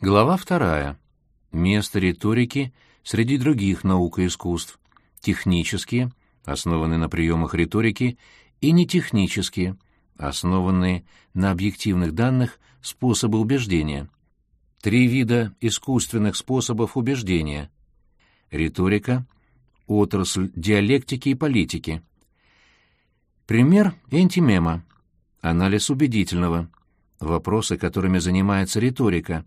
Глава вторая. Место риторики среди других наук и искусств. Технические, основанные на приемах риторики, и нетехнические, основанные на объективных данных способы убеждения. Три вида искусственных способов убеждения. Риторика, отрасль диалектики и политики. Пример энтимема. Анализ убедительного. Вопросы, которыми занимается риторика,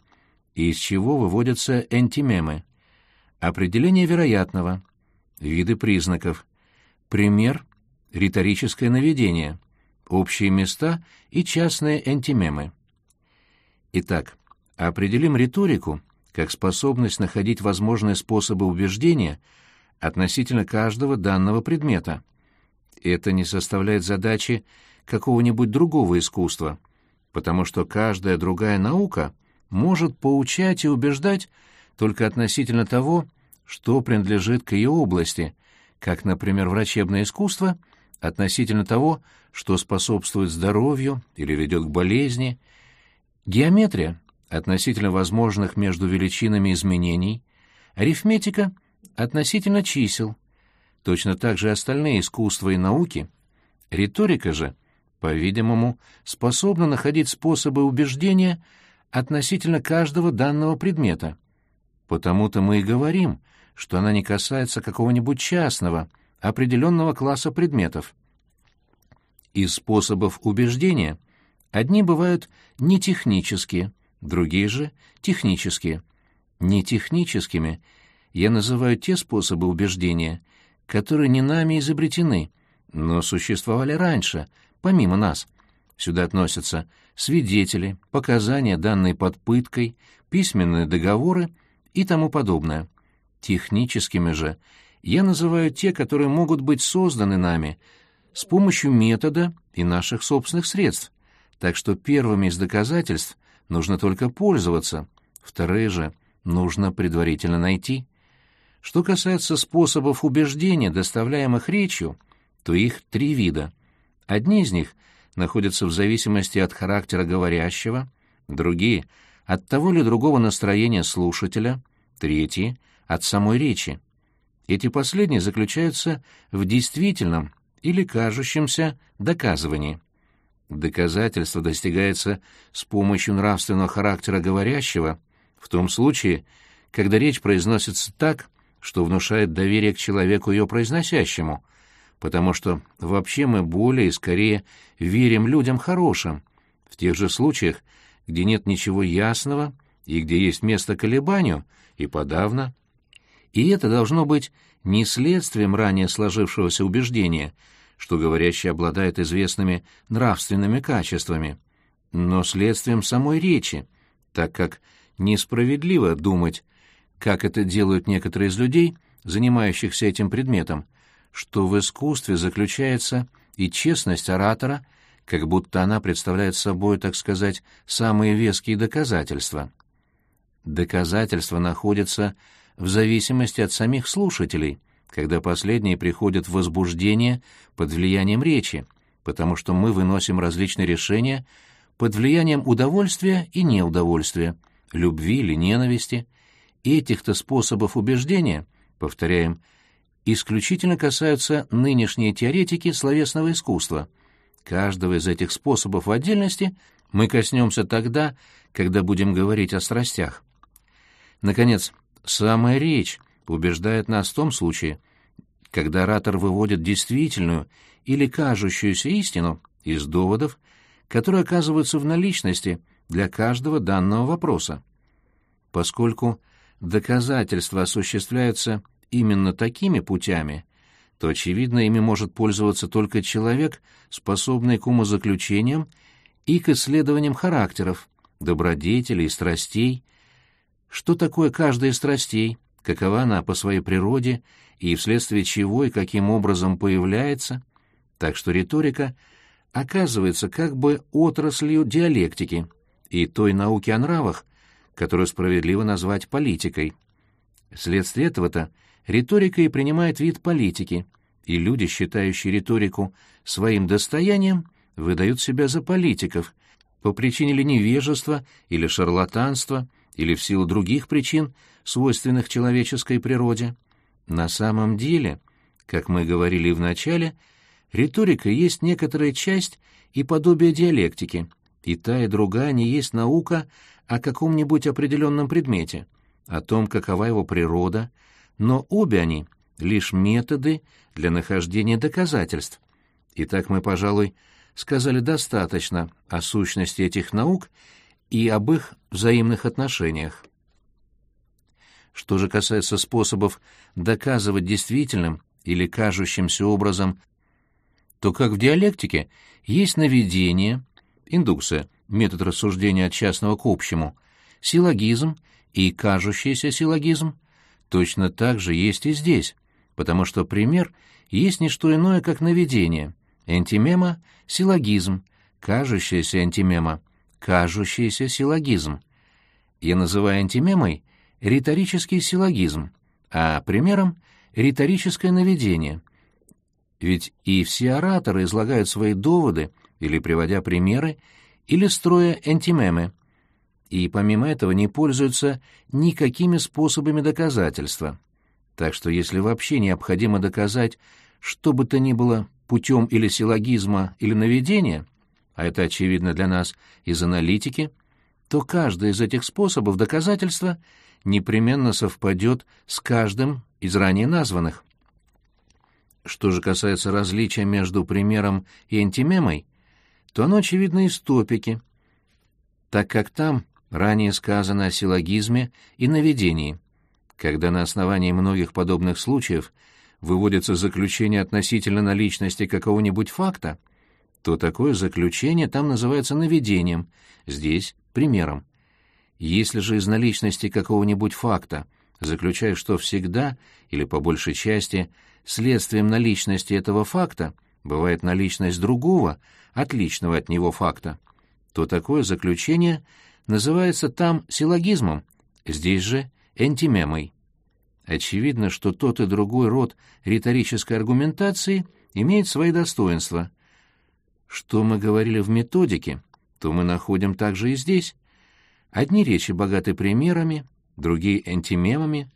и из чего выводятся энтимемы. Определение вероятного. Виды признаков. Пример — риторическое наведение. Общие места и частные энтимемы. Итак, определим риторику как способность находить возможные способы убеждения относительно каждого данного предмета. Это не составляет задачи какого-нибудь другого искусства, потому что каждая другая наука может поучать и убеждать только относительно того, что принадлежит к ее области, как, например, врачебное искусство относительно того, что способствует здоровью или ведет к болезни, геометрия относительно возможных между величинами изменений, арифметика относительно чисел, точно так же остальные искусства и науки. Риторика же, по-видимому, способна находить способы убеждения относительно каждого данного предмета. Потому-то мы и говорим, что она не касается какого-нибудь частного, определенного класса предметов. Из способов убеждения одни бывают нетехнические, другие же — технические. Нетехническими я называю те способы убеждения, которые не нами изобретены, но существовали раньше, помимо нас. Сюда относятся свидетели, показания, данные под пыткой, письменные договоры и тому подобное. Техническими же я называю те, которые могут быть созданы нами с помощью метода и наших собственных средств, так что первыми из доказательств нужно только пользоваться, вторые же нужно предварительно найти. Что касается способов убеждения, доставляемых речью, то их три вида. Одни из них находятся в зависимости от характера говорящего, другие — от того или другого настроения слушателя, третьи — от самой речи. Эти последние заключаются в действительном или кажущемся доказывании. Доказательство достигается с помощью нравственного характера говорящего в том случае, когда речь произносится так, что внушает доверие к человеку ее произносящему, потому что вообще мы более и скорее верим людям хорошим, в тех же случаях, где нет ничего ясного и где есть место колебанию, и подавно. И это должно быть не следствием ранее сложившегося убеждения, что говорящий обладает известными нравственными качествами, но следствием самой речи, так как несправедливо думать, как это делают некоторые из людей, занимающихся этим предметом, что в искусстве заключается и честность оратора, как будто она представляет собой, так сказать, самые веские доказательства. Доказательства находятся в зависимости от самих слушателей, когда последние приходят в возбуждение под влиянием речи, потому что мы выносим различные решения под влиянием удовольствия и неудовольствия, любви или ненависти. Этих-то способов убеждения, повторяем, исключительно касаются нынешние теоретики словесного искусства. Каждого из этих способов в отдельности мы коснемся тогда, когда будем говорить о страстях. Наконец, самая речь убеждает нас в том случае, когда оратор выводит действительную или кажущуюся истину из доводов, которые оказываются в наличности для каждого данного вопроса. Поскольку доказательства осуществляются именно такими путями, то, очевидно, ими может пользоваться только человек, способный к умозаключениям и к исследованиям характеров, добродетелей страстей. Что такое каждая из страстей, какова она по своей природе и вследствие чего и каким образом появляется? Так что риторика оказывается как бы отраслью диалектики и той науки о нравах, которую справедливо назвать политикой. Вследствие этого-то риторика и принимает вид политики, и люди, считающие риторику своим достоянием, выдают себя за политиков по причине ли невежества или шарлатанства, или в силу других причин, свойственных человеческой природе. На самом деле, как мы говорили в начале, риторика есть некоторая часть и подобие диалектики, и та и другая не есть наука о каком-нибудь определенном предмете, о том, какова его природа, но обе они — лишь методы для нахождения доказательств. Итак, мы, пожалуй, сказали достаточно о сущности этих наук и об их взаимных отношениях. Что же касается способов доказывать действительным или кажущимся образом, то как в диалектике есть наведение, индукция, метод рассуждения от частного к общему, силлогизм и кажущийся силлогизм, точно так же есть и здесь, потому что пример есть не что иное, как наведение, антимема — силлогизм, кажущаяся антимема, кажущийся силлогизм. Я называю антимемой риторический силлогизм, а примером — риторическое наведение. Ведь и все ораторы излагают свои доводы, или приводя примеры, или строя антимемы, и помимо этого не пользуются никакими способами доказательства. Так что если вообще необходимо доказать что бы то ни было путем или силлогизма, или наведения, а это очевидно для нас из аналитики, то каждый из этих способов доказательства непременно совпадет с каждым из ранее названных. Что же касается различия между примером и антимемой, то оно очевидно из топики, так как там ранее сказано о силлогизме и наведении, когда на основании многих подобных случаев выводится заключение относительно наличности какого-нибудь факта, то такое заключение там называется наведением, здесь — примером. Если же из наличности какого-нибудь факта заключаешь, что всегда, или по большей части, следствием наличности этого факта бывает наличность другого, отличного от него факта, то такое заключение называется там силлогизмом, здесь же энтимемой. Очевидно, что тот и другой род риторической аргументации имеет свои достоинства. Что мы говорили в методике, то мы находим также и здесь. Одни речи богаты примерами, другие — антимемами,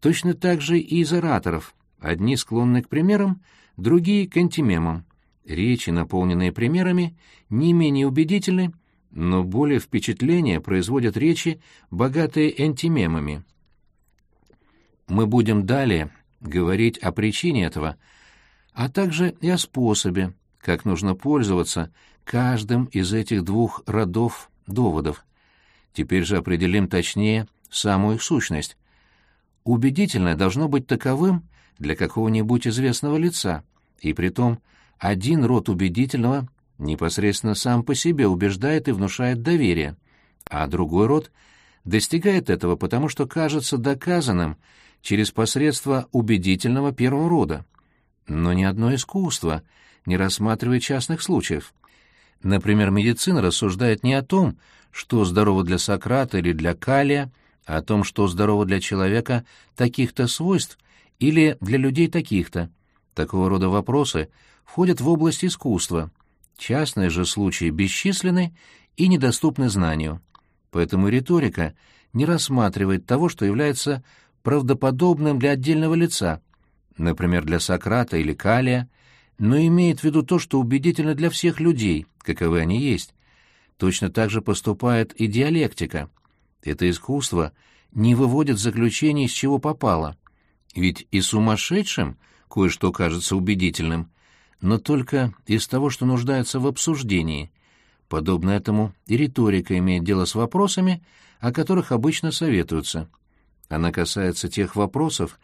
точно так же и из ораторов. Одни склонны к примерам, другие — к антимемам. Речи, наполненные примерами, не менее убедительны, но более впечатления производят речи, богатые антимемами. Мы будем далее говорить о причине этого, а также и о способе, как нужно пользоваться каждым из этих двух родов доводов. Теперь же определим точнее самую их сущность. Убедительное должно быть таковым для какого-нибудь известного лица, и притом один род убедительного непосредственно сам по себе убеждает и внушает доверие, а другой род достигает этого потому, что кажется доказанным через посредство убедительного первого рода. Но ни одно искусство не рассматривает частных случаев. Например, медицина рассуждает не о том, что здорово для Сократа или для Калия, а о том, что здорово для человека таких-то свойств или для людей таких-то. Такого рода вопросы входят в область искусства. Частные же случаи бесчисленны и недоступны знанию. Поэтому риторика не рассматривает того, что является правдоподобным для отдельного лица, например, для Сократа или Калия, но имеет в виду то, что убедительно для всех людей, каковы они есть. Точно так же поступает и диалектика. Это искусство не выводит заключений, из чего попало. Ведь и сумасшедшим кое-что кажется убедительным, но только из того, что нуждается в обсуждении. Подобно этому и риторика имеет дело с вопросами, о которых обычно советуются. Она касается тех вопросов,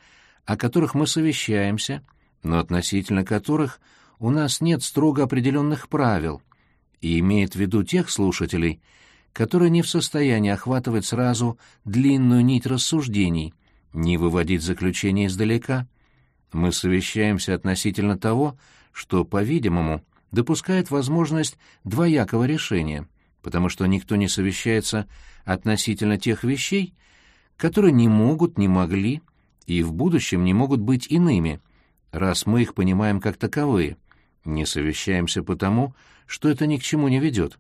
о которых мы совещаемся, но относительно которых у нас нет строго определенных правил, и имеет в виду тех слушателей, которые не в состоянии охватывать сразу длинную нить рассуждений, не выводить заключения издалека. Мы совещаемся относительно того, что, по-видимому, допускает возможность двоякого решения, потому что никто не совещается относительно тех вещей, которые не могут, не могли и в будущем не могут быть иными, раз мы их понимаем как таковые, не совещаемся потому, что это ни к чему не ведет.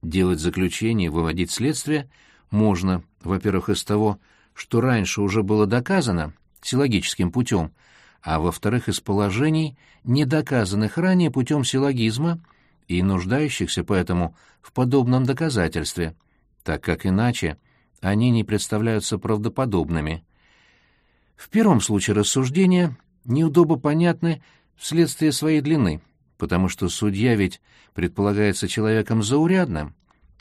Делать заключение, выводить следствие можно, во-первых, из того, что раньше уже было доказано силлогическим путем, а во-вторых, из положений, недоказанных ранее путем силлогизма и нуждающихся поэтому в подобном доказательстве, так как иначе они не представляются правдоподобными. В первом случае рассуждения неудобно понятны вследствие своей длины, потому что судья ведь предполагается человеком заурядным,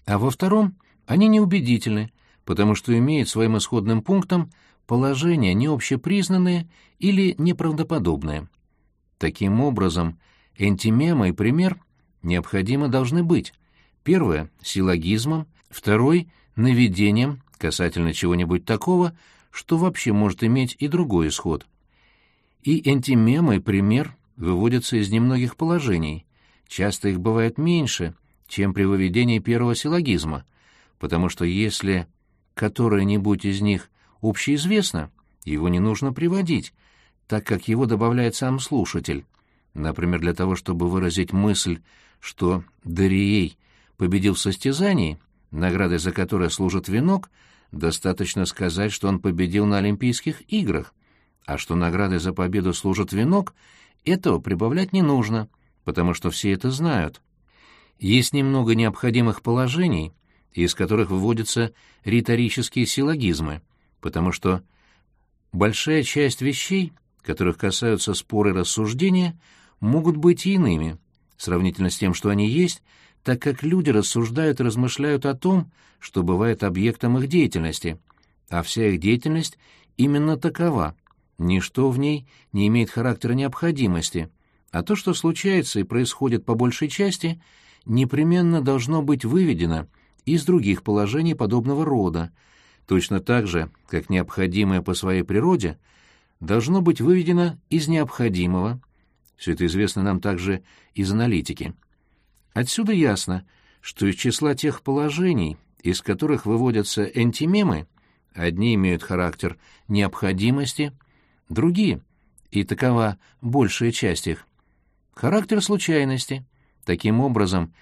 а во втором они неубедительны, потому что имеют своим исходным пунктом положения необщепризнанные или неправдоподобные. Таким образом, энтимема и пример необходимо должны быть. Первое — силлогизмом, второй — наведением касательно чего-нибудь такого, что вообще может иметь и другой исход. И энтимема и пример выводятся из немногих положений. Часто их бывает меньше, чем при выведении первого силлогизма, потому что если которое-нибудь из них общеизвестно, его не нужно приводить, так как его добавляет сам слушатель. Например, для того, чтобы выразить мысль, что Дарией победил в состязании, наградой за которое служит венок, достаточно сказать, что он победил на Олимпийских играх, а что наградой за победу служит венок, этого прибавлять не нужно, потому что все это знают. Есть немного необходимых положений, из которых выводятся риторические силлогизмы, потому что большая часть вещей, которых касаются споры и рассуждения, могут быть иными, сравнительно с тем, что они есть, так как люди рассуждают и размышляют о том, что бывает объектом их деятельности, а вся их деятельность именно такова. Ничто в ней не имеет характера необходимости, а то, что случается и происходит по большей части, непременно должно быть выведено – из других положений подобного рода, точно так же, как необходимое по своей природе должно быть выведено из необходимого. Все это известно нам также из аналитики. Отсюда ясно, что из числа тех положений, из которых выводятся энтимемы, одни имеют характер необходимости, другие, и такова большая часть их, характер случайности. Таким образом,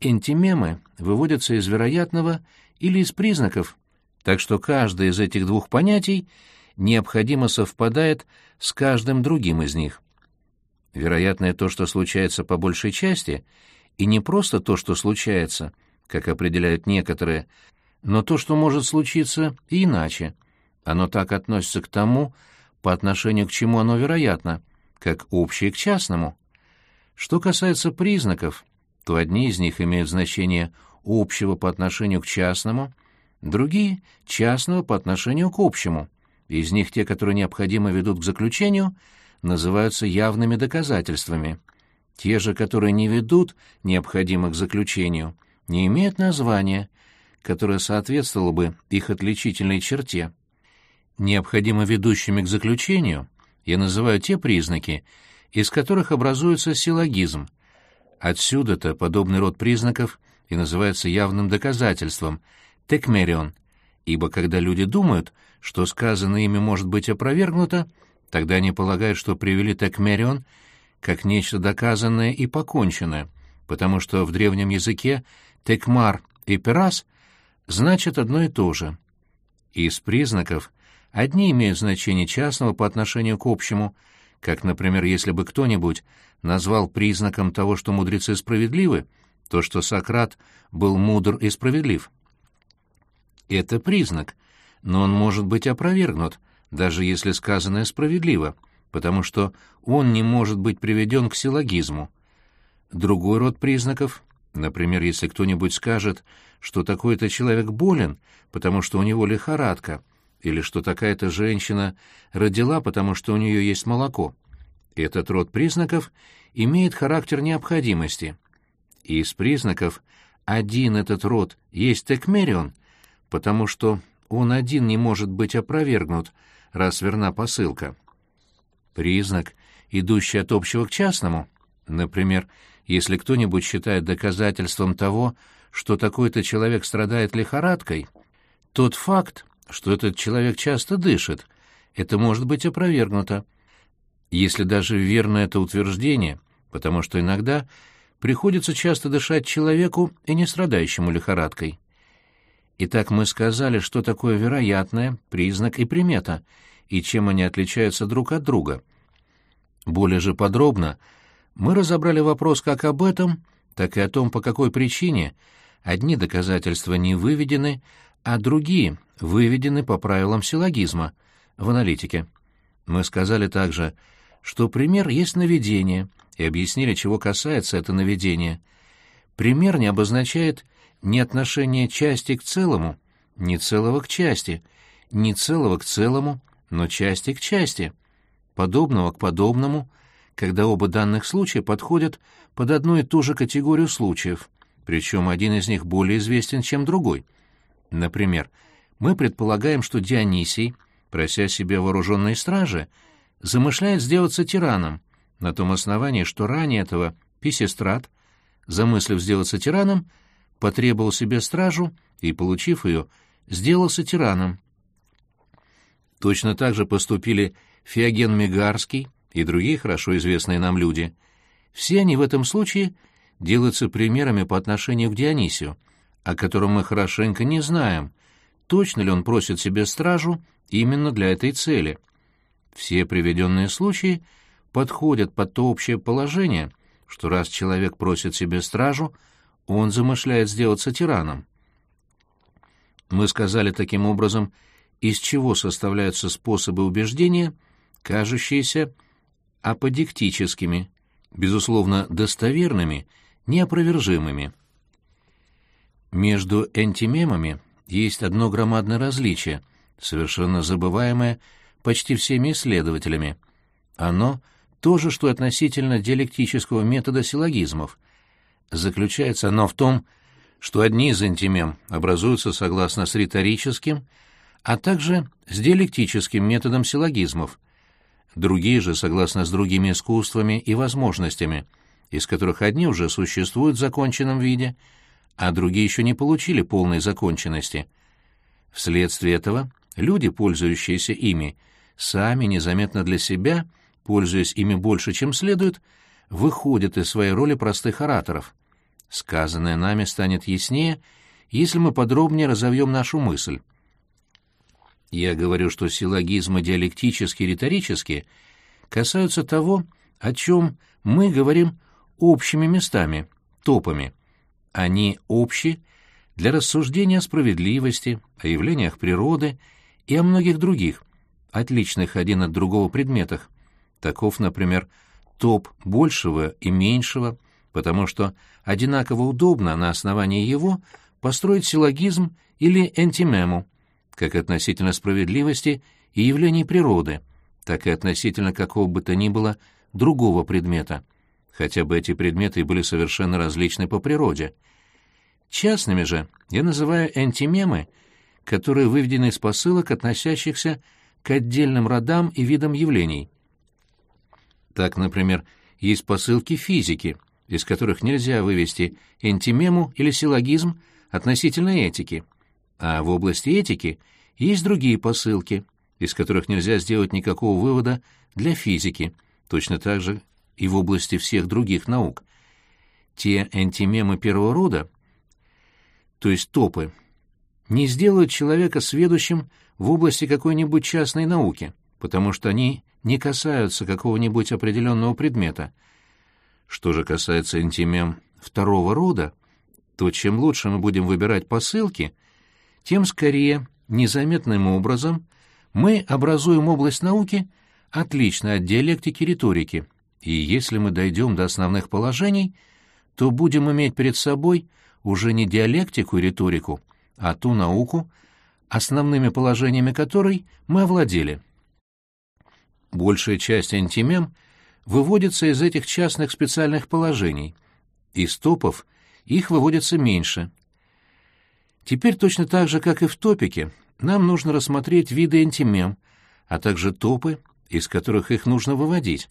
Энтимемы выводятся из вероятного или из признаков, так что каждое из этих двух понятий необходимо совпадает с каждым другим из них. Вероятное то, что случается по большей части, и не просто то, что случается, как определяют некоторые, но то, что может случиться и иначе. Оно так относится к тому, по отношению к чему оно вероятно, как общее к частному. Что касается признаков, то одни из них имеют значение общего по отношению к частному, другие — частного по отношению к общему. Из них те, которые необходимо ведут к заключению, называются явными доказательствами. Те же, которые не ведут необходимо к заключению, не имеют названия, которое соответствовало бы их отличительной черте. Необходимо ведущими к заключению я называю те признаки, из которых образуется силлогизм — Отсюда-то подобный род признаков и называется явным доказательством, текмерион, ибо когда люди думают, что сказанное ими может быть опровергнуто, тогда они полагают, что привели текмерион как нечто доказанное и поконченное, потому что в древнем языке текмар и перас значат одно и то же. Из признаков одни имеют значение частного по отношению к общему, как, например, если бы кто-нибудь назвал признаком того, что мудрецы справедливы, то, что Сократ был мудр и справедлив. Это признак, но он может быть опровергнут, даже если сказанное справедливо, потому что он не может быть приведен к силлогизму. Другой род признаков, например, если кто-нибудь скажет, что такой-то человек болен, потому что у него лихорадка, или что такая-то женщина родила, потому что у нее есть молоко. Этот род признаков имеет характер необходимости. Из признаков один этот род есть текмерион, потому что он один не может быть опровергнут, раз верна посылка. Признак, идущий от общего к частному, например, если кто-нибудь считает доказательством того, что такой-то человек страдает лихорадкой, тот факт, что этот человек часто дышит, это может быть опровергнуто, если даже верно это утверждение, потому что иногда приходится часто дышать человеку и не страдающему лихорадкой. Итак, мы сказали, что такое вероятное, признак и примета, и чем они отличаются друг от друга. Более же подробно мы разобрали вопрос как об этом, так и о том, по какой причине одни доказательства не выведены, а другие выведены по правилам силлогизма в аналитике. Мы сказали также, что пример есть наведение, и объяснили, чего касается это наведение. Пример не обозначает ни отношение части к целому, ни целого к части, ни целого к целому, но части к части, подобного к подобному, когда оба данных случая подходят под одну и ту же категорию случаев, причем один из них более известен, чем другой. Например, мы предполагаем, что Дионисий, прося себе вооруженной стражи, замышляет сделаться тираном, на том основании, что ранее этого Писестрат, замыслив сделаться тираном, потребовал себе стражу и, получив ее, сделался тираном. Точно так же поступили Феоген Мегарский и другие хорошо известные нам люди. Все они в этом случае делаются примерами по отношению к Дионисию, о котором мы хорошенько не знаем, точно ли он просит себе стражу именно для этой цели. Все приведенные случаи подходят под то общее положение, что раз человек просит себе стражу, он замышляет сделаться тираном. Мы сказали таким образом, из чего составляются способы убеждения, кажущиеся аподиктическими, безусловно, достоверными, неопровержимыми. Между энтимемами есть одно громадное различие, совершенно забываемое почти всеми исследователями. Оно — то же, что относительно диалектического метода силлогизмов. Заключается оно в том, что одни из антимем образуются согласно с риторическим, а также с диалектическим методом силлогизмов, другие же согласно с другими искусствами и возможностями, из которых одни уже существуют в законченном виде, а другие еще не получили полной законченности. Вследствие этого люди, пользующиеся ими, сами незаметно для себя, пользуясь ими больше, чем следует, выходят из своей роли простых ораторов. Сказанное нами станет яснее, если мы подробнее разовьем нашу мысль. Я говорю, что силлогизмы диалектические и риторические касаются того, о чем мы говорим общими местами, топами. Они общи для рассуждения о справедливости, о явлениях природы и о многих других, отличных один от другого предметах. Таков, например, топ большего и меньшего, потому что одинаково удобно на основании его построить силлогизм или энтимему, как относительно справедливости и явлений природы, так и относительно какого бы то ни было другого предмета, хотя бы эти предметы были совершенно различны по природе. Частными же я называю антимемы, которые выведены из посылок, относящихся к отдельным родам и видам явлений. Так, например, есть посылки физики, из которых нельзя вывести антимему или силлогизм относительно этики, а в области этики есть другие посылки, из которых нельзя сделать никакого вывода для физики, точно так же и в области всех других наук. Те антимемы первого рода, то есть топы, не сделают человека сведущим в области какой-нибудь частной науки, потому что они не касаются какого-нибудь определенного предмета. Что же касается антимем второго рода, то чем лучше мы будем выбирать посылки, тем скорее, незаметным образом, мы образуем область науки, отличной от диалектики риторики, и если мы дойдем до основных положений, то будем иметь перед собой уже не диалектику и риторику, а ту науку, основными положениями которой мы овладели. Большая часть антимем выводится из этих частных специальных положений, из топов их выводится меньше. Теперь точно так же, как и в топике, нам нужно рассмотреть виды антимем, а также топы, из которых их нужно выводить.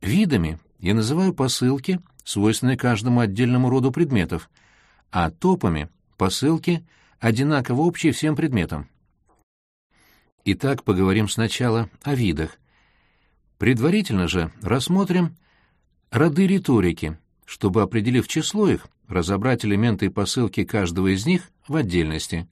Видами я называю посылки, свойственные каждому отдельному роду предметов, а топами — посылки, одинаково общие всем предметам. Итак, поговорим сначала о видах. Предварительно же рассмотрим роды риторики, чтобы, определив число их, разобрать элементы и посылки каждого из них в отдельности.